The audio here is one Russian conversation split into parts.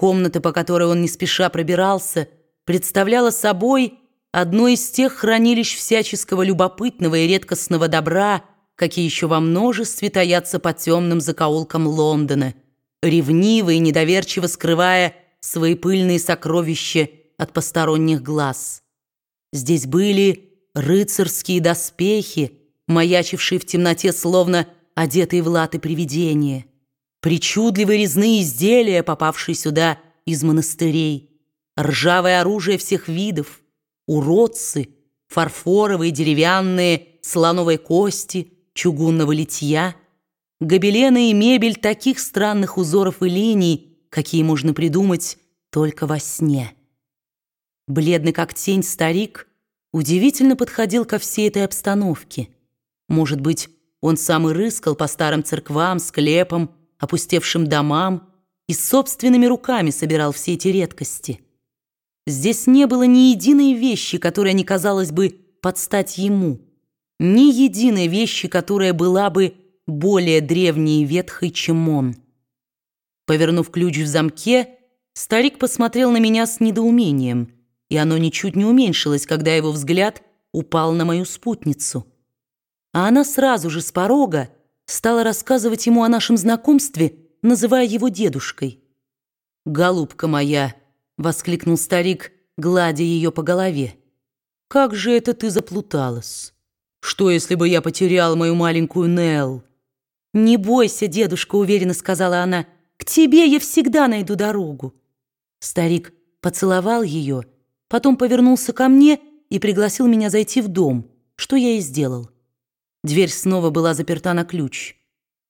Комната, по которой он не спеша пробирался, представляла собой одно из тех хранилищ всяческого любопытного и редкостного добра, какие еще во множестве таятся по темным закоулкам Лондона, ревниво и недоверчиво скрывая свои пыльные сокровища от посторонних глаз. Здесь были рыцарские доспехи, маячившие в темноте, словно одетые в латы привидения, причудливые резные изделия, попавшие сюда из монастырей, ржавое оружие всех видов, уродцы, фарфоровые, деревянные, слоновой кости, чугунного литья, гобелены и мебель таких странных узоров и линий, какие можно придумать только во сне. Бледный как тень старик удивительно подходил ко всей этой обстановке. Может быть, он сам и рыскал по старым церквам, склепам, опустевшим домам и собственными руками собирал все эти редкости. Здесь не было ни единой вещи, которая не казалась бы подстать ему, ни единой вещи, которая была бы более древней и ветхой, чем он. Повернув ключ в замке, старик посмотрел на меня с недоумением, и оно ничуть не уменьшилось, когда его взгляд упал на мою спутницу. А она сразу же с порога стала рассказывать ему о нашем знакомстве, называя его дедушкой. «Голубка моя!» — воскликнул старик, гладя ее по голове. «Как же это ты заплуталась? Что, если бы я потерял мою маленькую Нелл?» «Не бойся, дедушка», — уверенно сказала она, — к тебе я всегда найду дорогу». Старик поцеловал ее, потом повернулся ко мне и пригласил меня зайти в дом, что я и сделал. Дверь снова была заперта на ключ.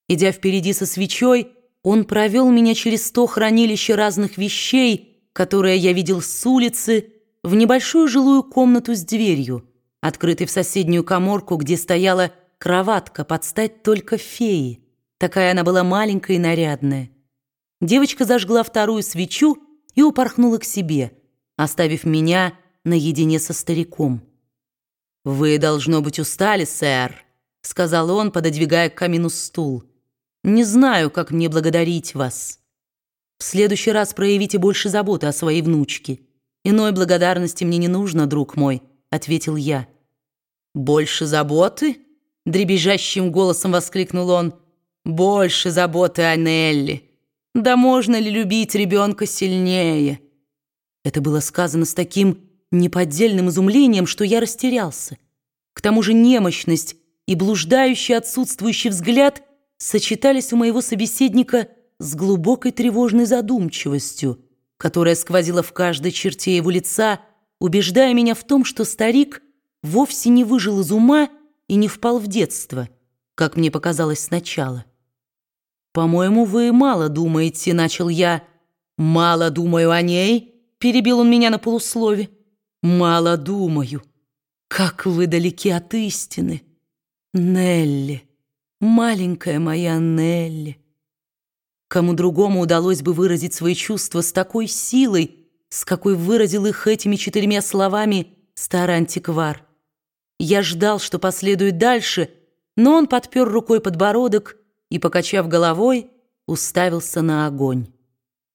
Идя впереди со свечой, он провел меня через сто хранилища разных вещей, которые я видел с улицы, в небольшую жилую комнату с дверью, открытой в соседнюю коморку, где стояла кроватка под стать только феи. Такая она была маленькая и нарядная. Девочка зажгла вторую свечу и упорхнула к себе, оставив меня наедине со стариком. «Вы, должно быть, устали, сэр», — сказал он, пододвигая к камину стул. «Не знаю, как мне благодарить вас. В следующий раз проявите больше заботы о своей внучке. Иной благодарности мне не нужно, друг мой», — ответил я. «Больше заботы?» — дребезжащим голосом воскликнул он. «Больше заботы о Нелли». Да можно ли любить ребенка сильнее? Это было сказано с таким неподдельным изумлением, что я растерялся. К тому же немощность и блуждающий отсутствующий взгляд сочетались у моего собеседника с глубокой тревожной задумчивостью, которая сквозила в каждой черте его лица, убеждая меня в том, что старик вовсе не выжил из ума и не впал в детство, как мне показалось сначала. «По-моему, вы мало думаете», — начал я. «Мало думаю о ней», — перебил он меня на полуслове. «Мало думаю. Как вы далеки от истины. Нелли, маленькая моя Нелли». Кому другому удалось бы выразить свои чувства с такой силой, с какой выразил их этими четырьмя словами старый антиквар. Я ждал, что последует дальше, но он подпер рукой подбородок и, покачав головой, уставился на огонь.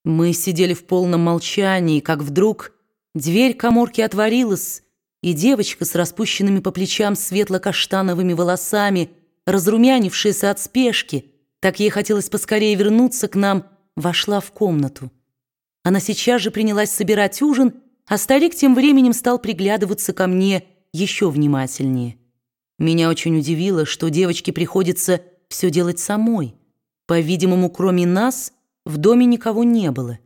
Мы сидели в полном молчании, как вдруг дверь коморки отворилась, и девочка с распущенными по плечам светло-каштановыми волосами, разрумянившаяся от спешки, так ей хотелось поскорее вернуться к нам, вошла в комнату. Она сейчас же принялась собирать ужин, а старик тем временем стал приглядываться ко мне еще внимательнее. Меня очень удивило, что девочке приходится все делать самой. По-видимому, кроме нас, в доме никого не было.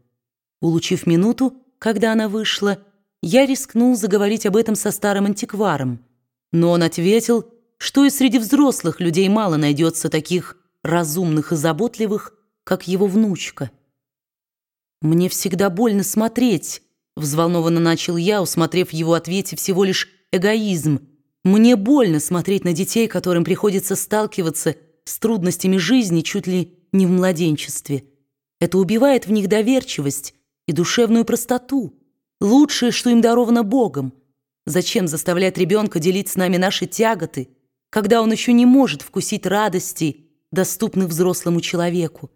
Улучив минуту, когда она вышла, я рискнул заговорить об этом со старым антикваром. Но он ответил, что и среди взрослых людей мало найдется таких разумных и заботливых, как его внучка. «Мне всегда больно смотреть», — взволнованно начал я, усмотрев в его ответе всего лишь эгоизм. «Мне больно смотреть на детей, которым приходится сталкиваться с трудностями жизни чуть ли не в младенчестве. Это убивает в них доверчивость и душевную простоту, лучшее, что им даровано Богом. Зачем заставлять ребенка делить с нами наши тяготы, когда он еще не может вкусить радости, доступных взрослому человеку?